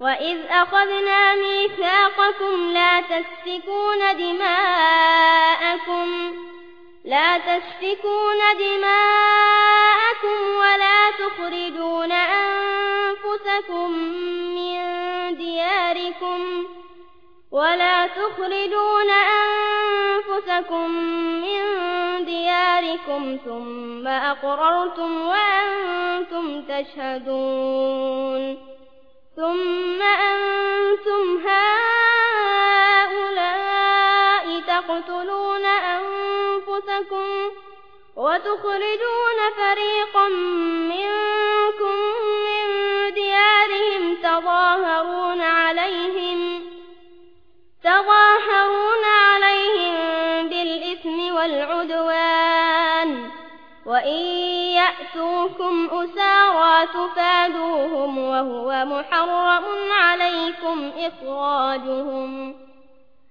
وإذ أخذنا ميثاقكم لا تسفكون دماءكم لا تسفكون دماءكم ولا تخرجون أنفسكم من دياركم ولا تخرجون أنفسكم من دياركم ثم أقررتم وأنتم تشهدون تقتلون أنفسكم وتخرجون فريقا منكم من ديارهم تظاهرون عليهم تظاهرون عليهم بالإثم والعدوان. وإن يأتوكم أسارا تفادوهم وهو محرم عليكم إخراجهم.